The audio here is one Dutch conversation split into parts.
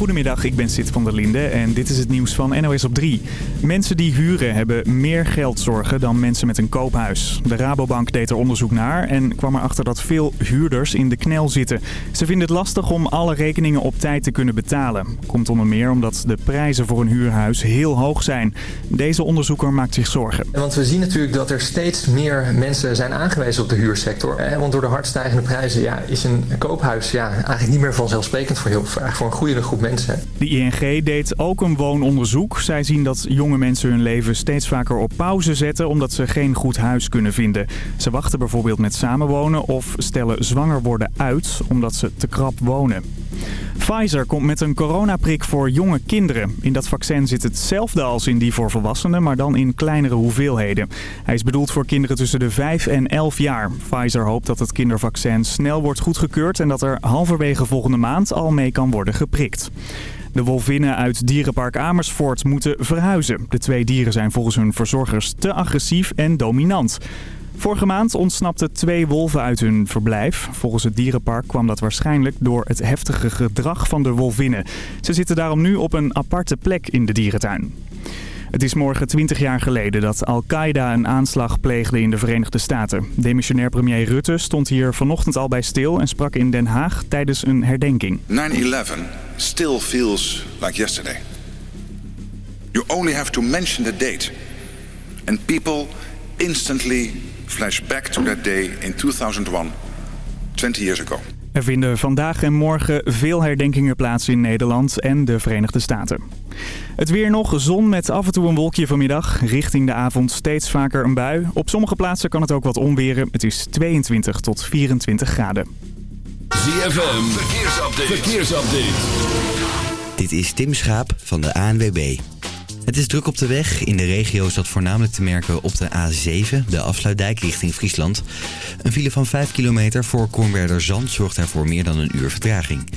Goedemiddag, ik ben Sid van der Linde en dit is het nieuws van NOS op 3. Mensen die huren hebben meer geldzorgen dan mensen met een koophuis. De Rabobank deed er onderzoek naar en kwam erachter dat veel huurders in de knel zitten. Ze vinden het lastig om alle rekeningen op tijd te kunnen betalen. Komt onder meer omdat de prijzen voor een huurhuis heel hoog zijn. Deze onderzoeker maakt zich zorgen. Want we zien natuurlijk dat er steeds meer mensen zijn aangewezen op de huursector. Want door de hard stijgende prijzen ja, is een koophuis ja, eigenlijk niet meer vanzelfsprekend voor, heel, voor een goede groep mensen. De ING deed ook een woononderzoek. Zij zien dat jonge mensen hun leven steeds vaker op pauze zetten omdat ze geen goed huis kunnen vinden. Ze wachten bijvoorbeeld met samenwonen of stellen zwanger worden uit omdat ze te krap wonen. Pfizer komt met een coronaprik voor jonge kinderen. In dat vaccin zit hetzelfde als in die voor volwassenen, maar dan in kleinere hoeveelheden. Hij is bedoeld voor kinderen tussen de 5 en 11 jaar. Pfizer hoopt dat het kindervaccin snel wordt goedgekeurd en dat er halverwege volgende maand al mee kan worden geprikt. De wolvinnen uit dierenpark Amersfoort moeten verhuizen. De twee dieren zijn volgens hun verzorgers te agressief en dominant. Vorige maand ontsnapten twee wolven uit hun verblijf. Volgens het dierenpark kwam dat waarschijnlijk door het heftige gedrag van de wolvinnen. Ze zitten daarom nu op een aparte plek in de dierentuin. Het is morgen 20 jaar geleden dat Al-Qaeda een aanslag pleegde in de Verenigde Staten. Demissionair premier Rutte stond hier vanochtend al bij stil en sprak in Den Haag tijdens een herdenking. 9-11 still feels like yesterday. You only have to mention the date and people instantly flash back to that day in 2001, 20 years ago. Er vinden vandaag en morgen veel herdenkingen plaats in Nederland en de Verenigde Staten. Het weer nog, zon met af en toe een wolkje vanmiddag. Richting de avond steeds vaker een bui. Op sommige plaatsen kan het ook wat onweren. Het is 22 tot 24 graden. ZFM, verkeersupdate. verkeersupdate. Dit is Tim Schaap van de ANWB. Het is druk op de weg. In de regio is dat voornamelijk te merken op de A7, de afsluitdijk richting Friesland. Een file van 5 kilometer voor Kornwerder Zand zorgt daarvoor meer dan een uur vertraging.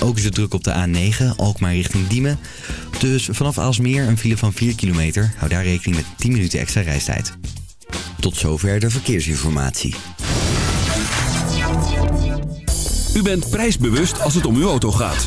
Ook is het druk op de A9, Alkmaar richting Diemen. Dus vanaf Aalsmeer een file van 4 kilometer. Hou daar rekening met 10 minuten extra reistijd. Tot zover de verkeersinformatie. U bent prijsbewust als het om uw auto gaat.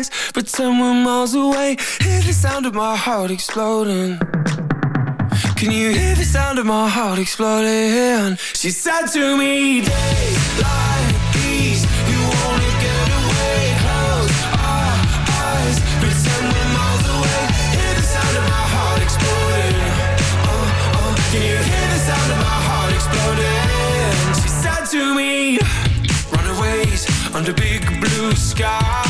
eyes, pretend we're miles away. Hear the sound of my heart exploding. Can you hear the sound of my heart exploding? She said to me, days like these, you wanna get away, close our eyes, pretend we're miles away. Hear the sound of my heart exploding. Uh, uh, can you hear the sound of my heart exploding? She said to me Runaways under big blue skies.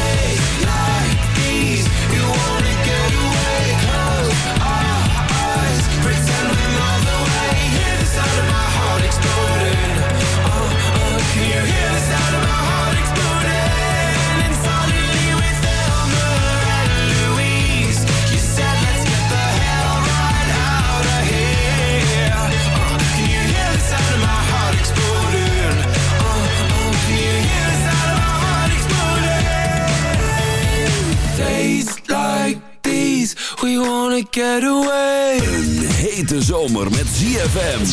we wanna get away. Een hete zomer met ZFM.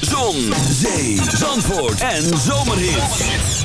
Zon, zee, zandvoort en zomerhits.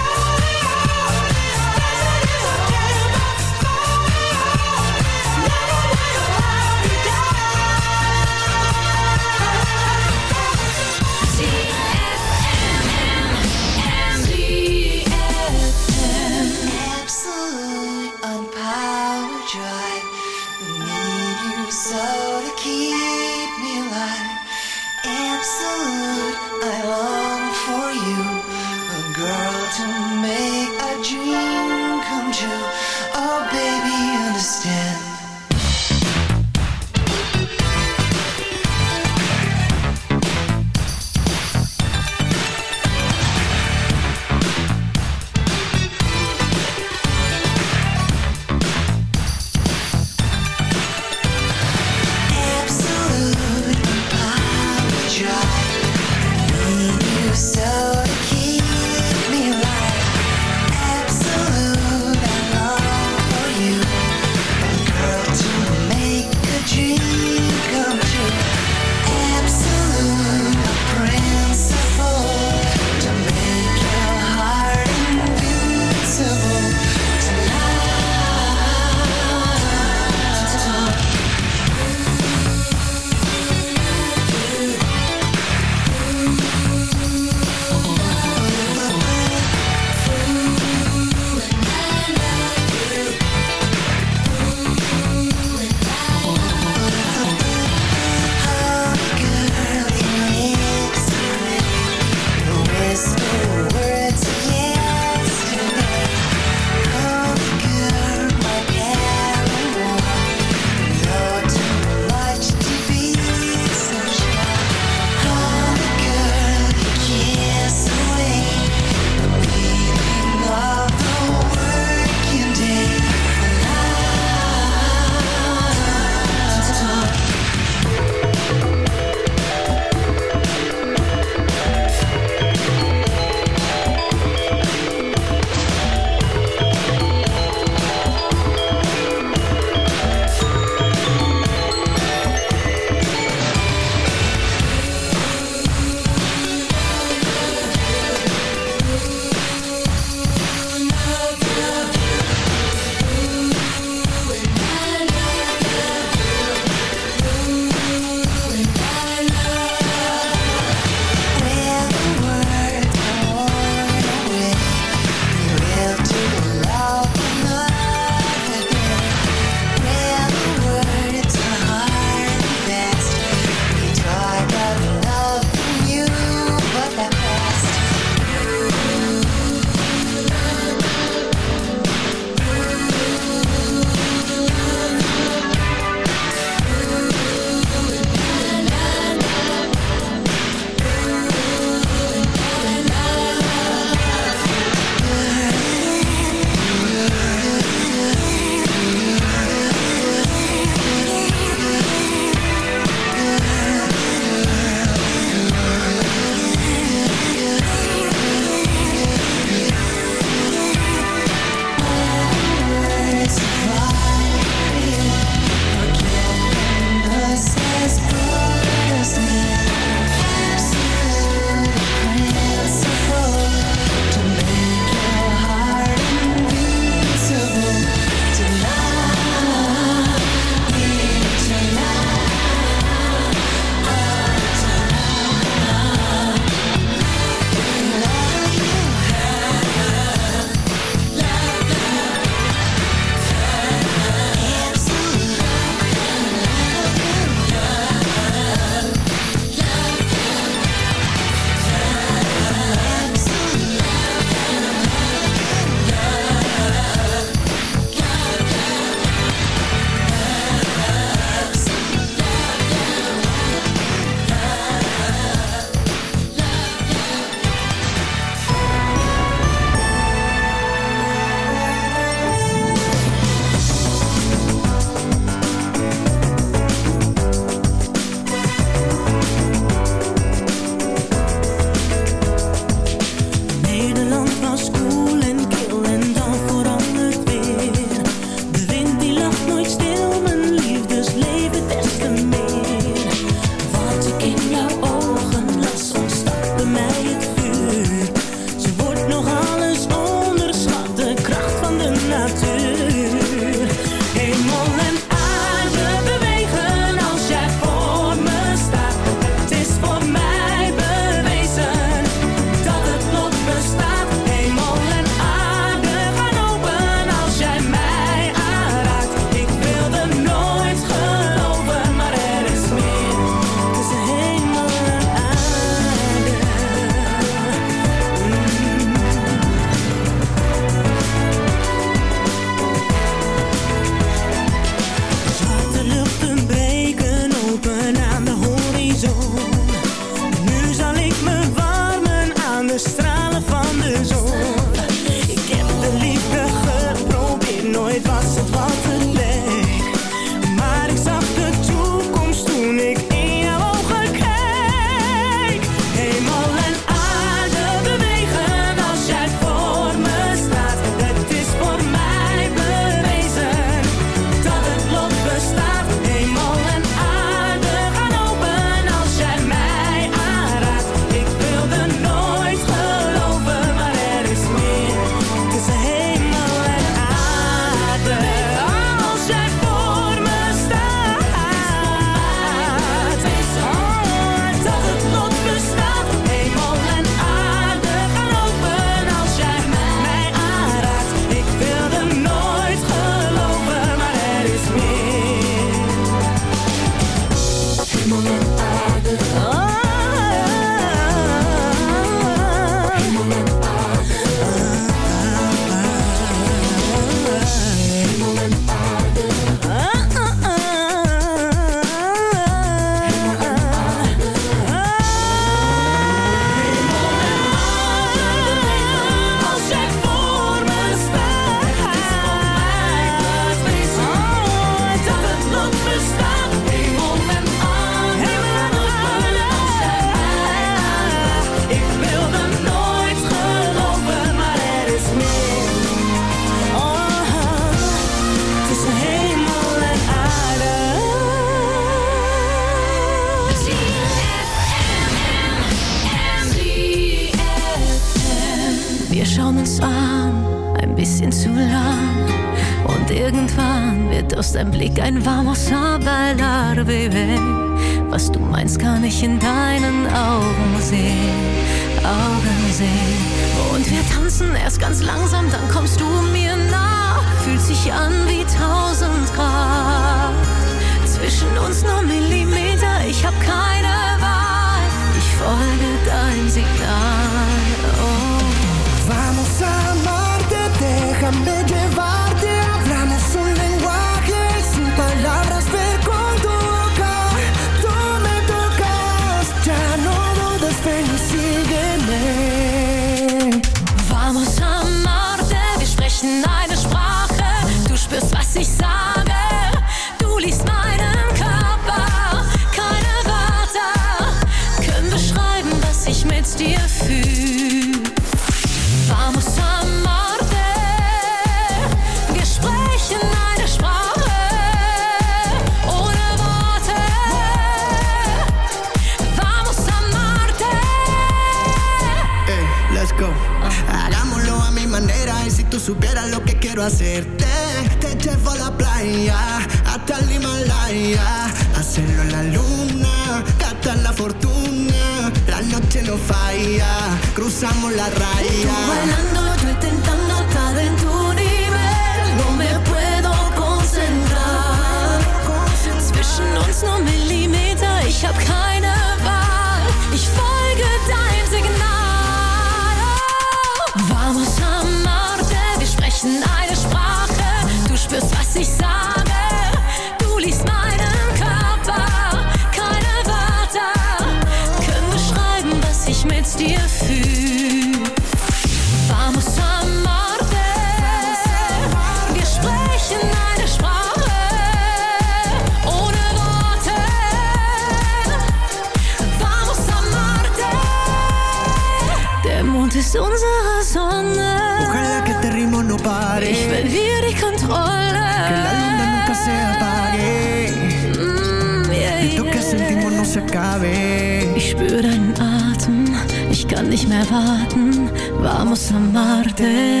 podemos amarte.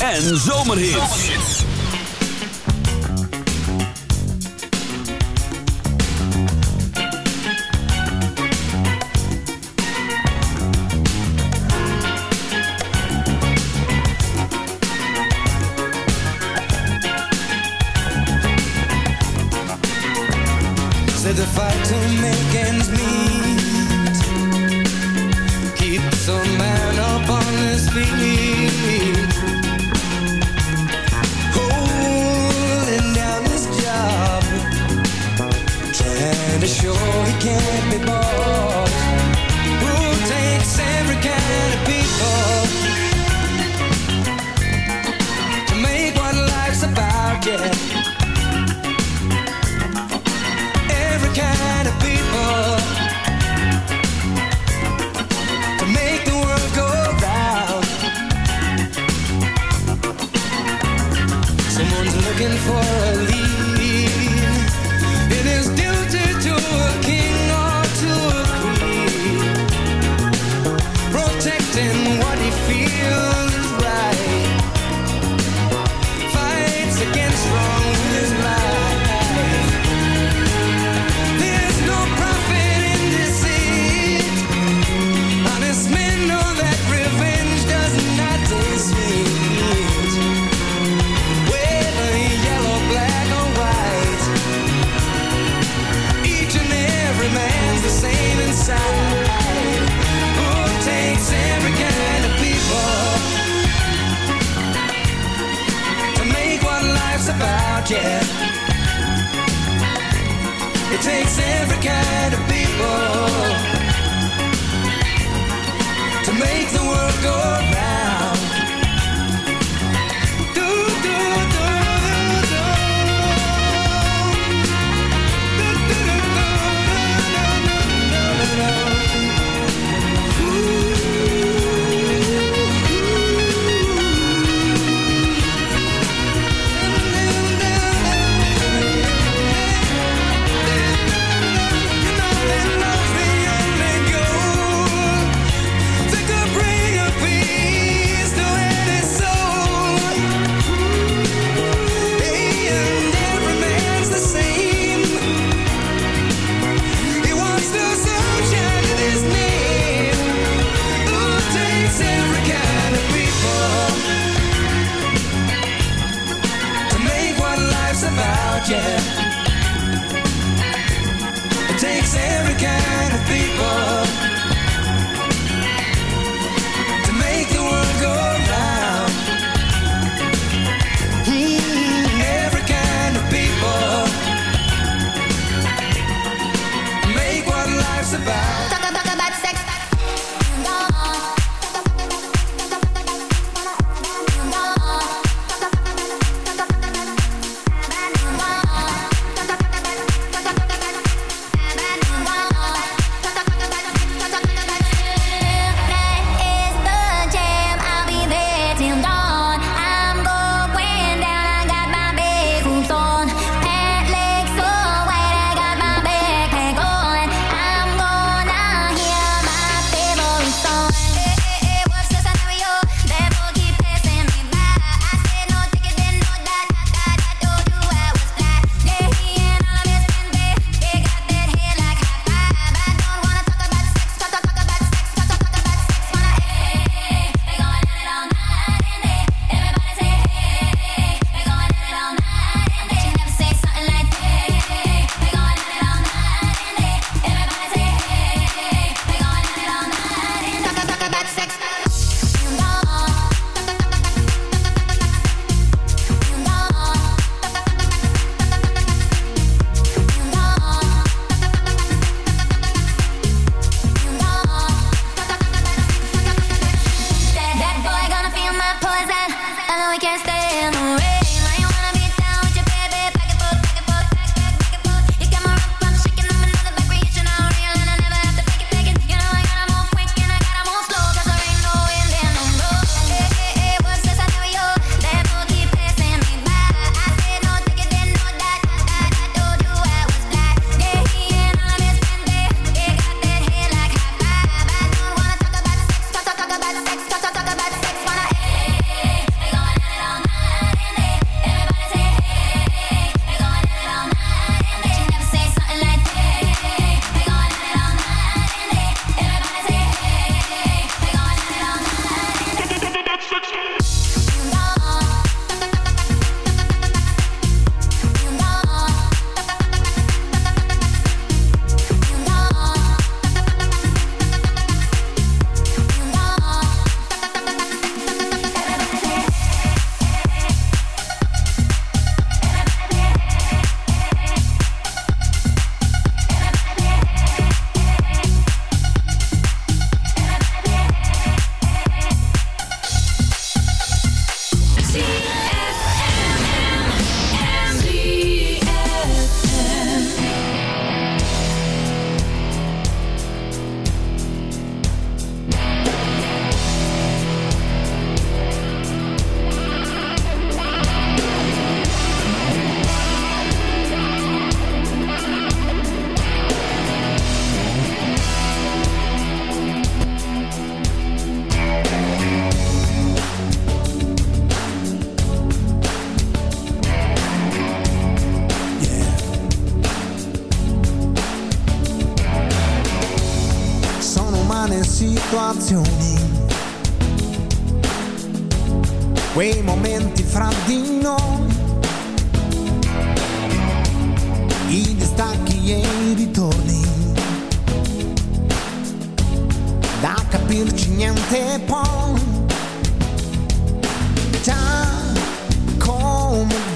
En Zomerhits.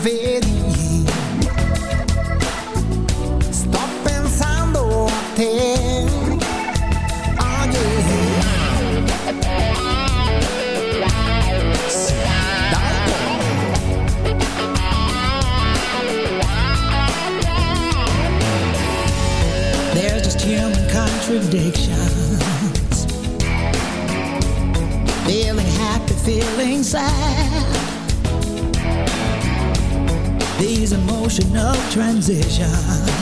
feel ocean of transition.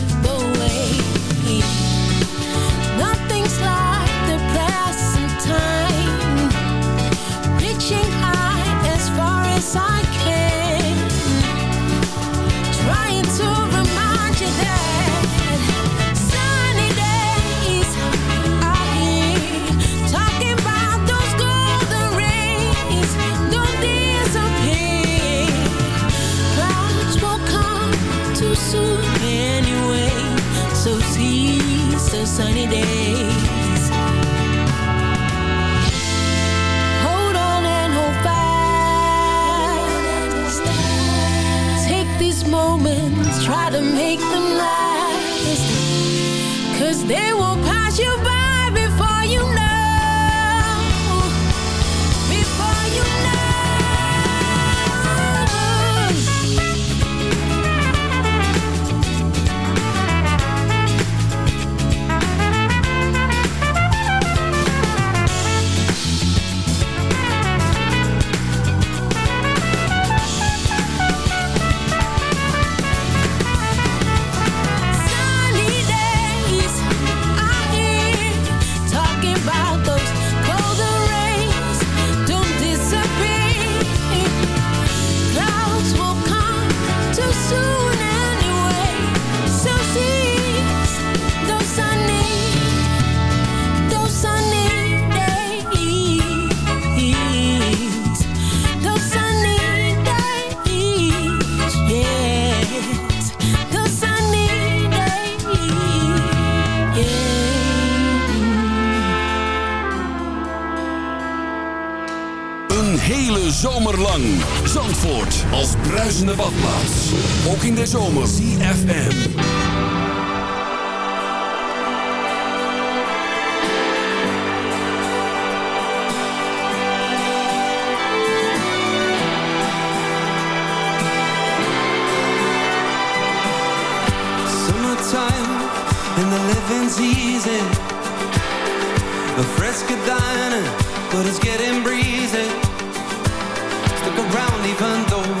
badplaats. Ook in de zomer. CFM. Summertime and the living's easy. A fresca dining, but it's getting breezy. Stick around even though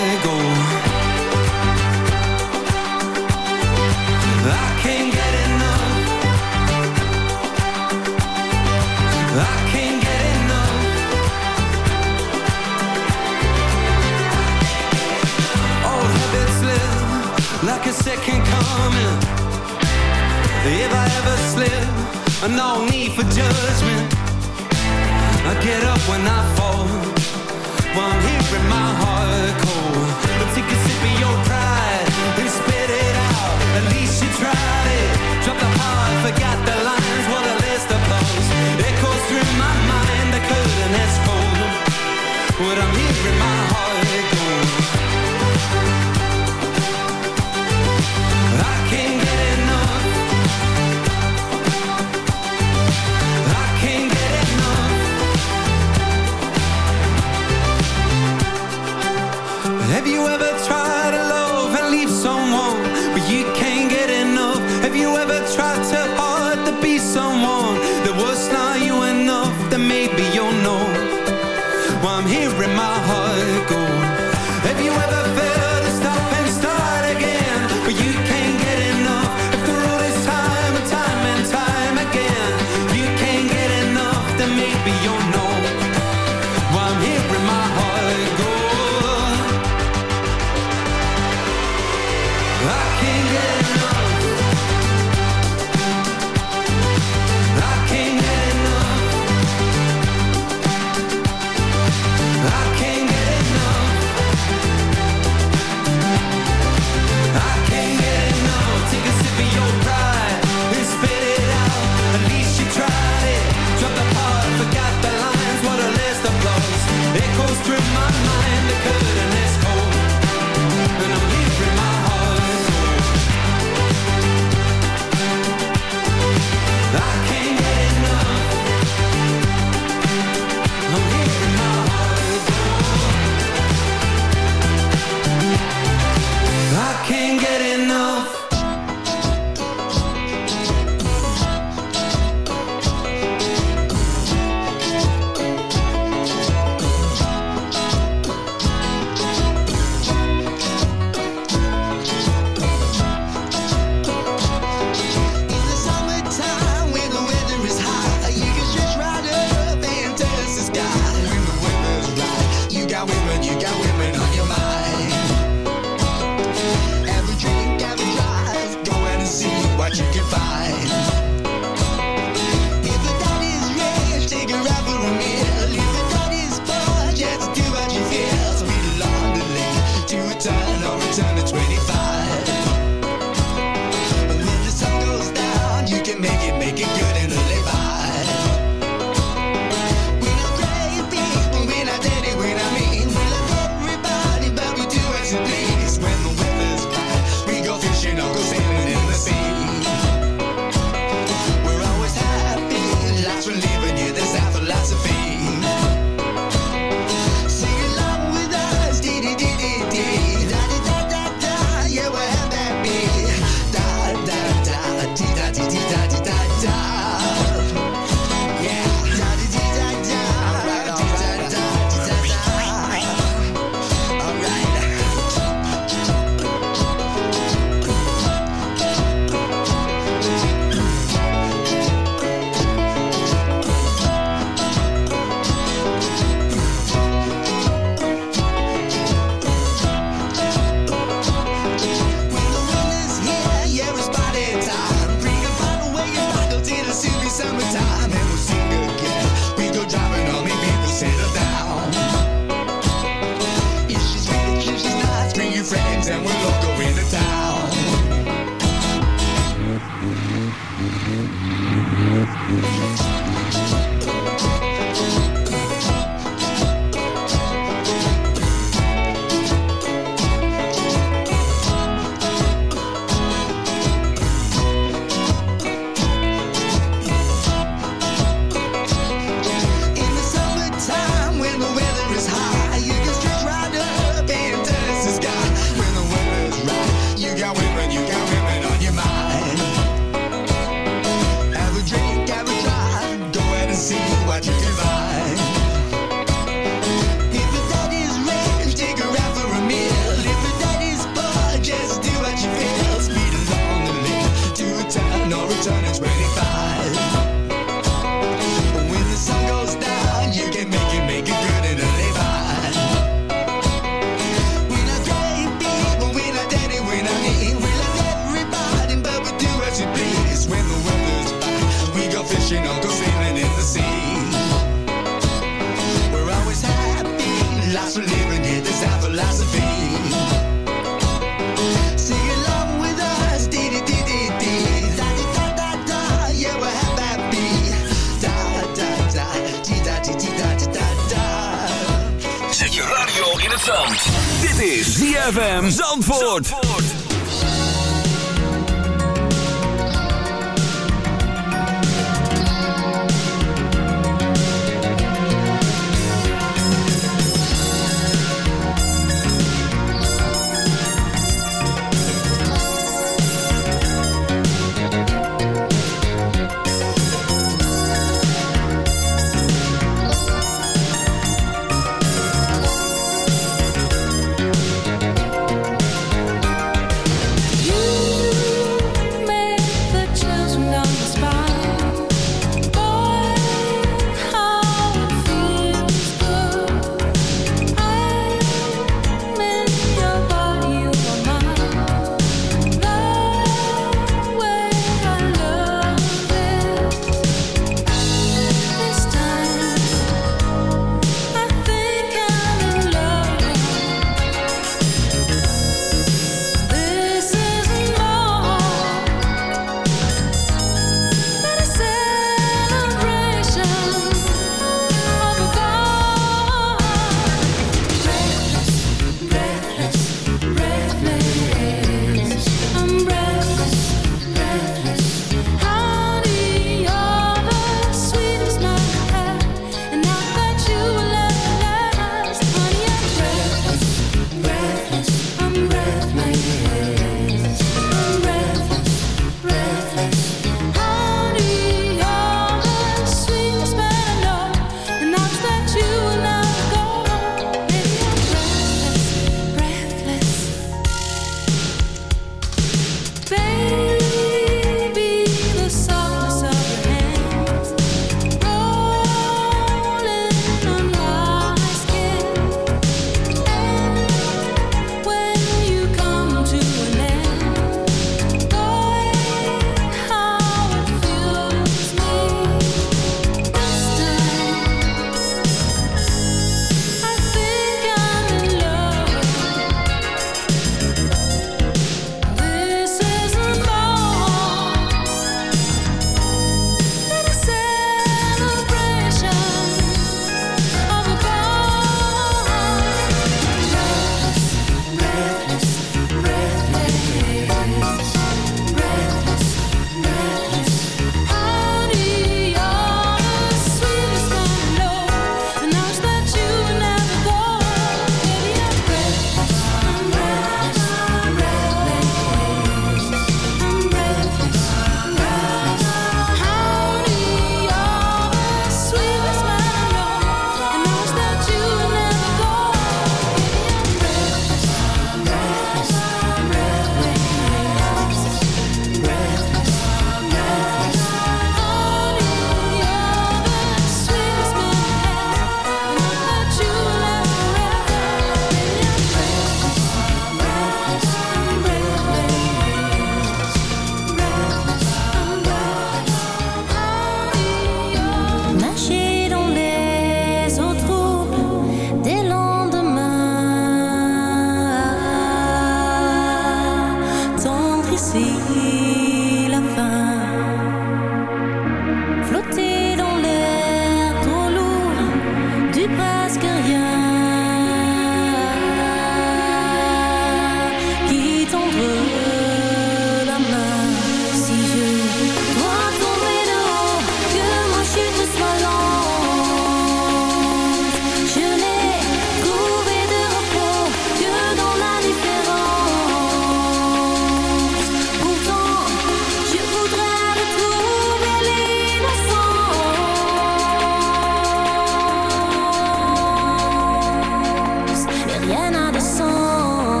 second coming. If I ever slip, no need for judgment. I get up when I fall. While I'm hearing my heart cold. But take a sip of your pride and spit it out. At least you tried it. Drop the heart, forgot the lines. What a list of blows. Echoes through my mind. The curtain has cold. What I'm hearing my heart you ever tried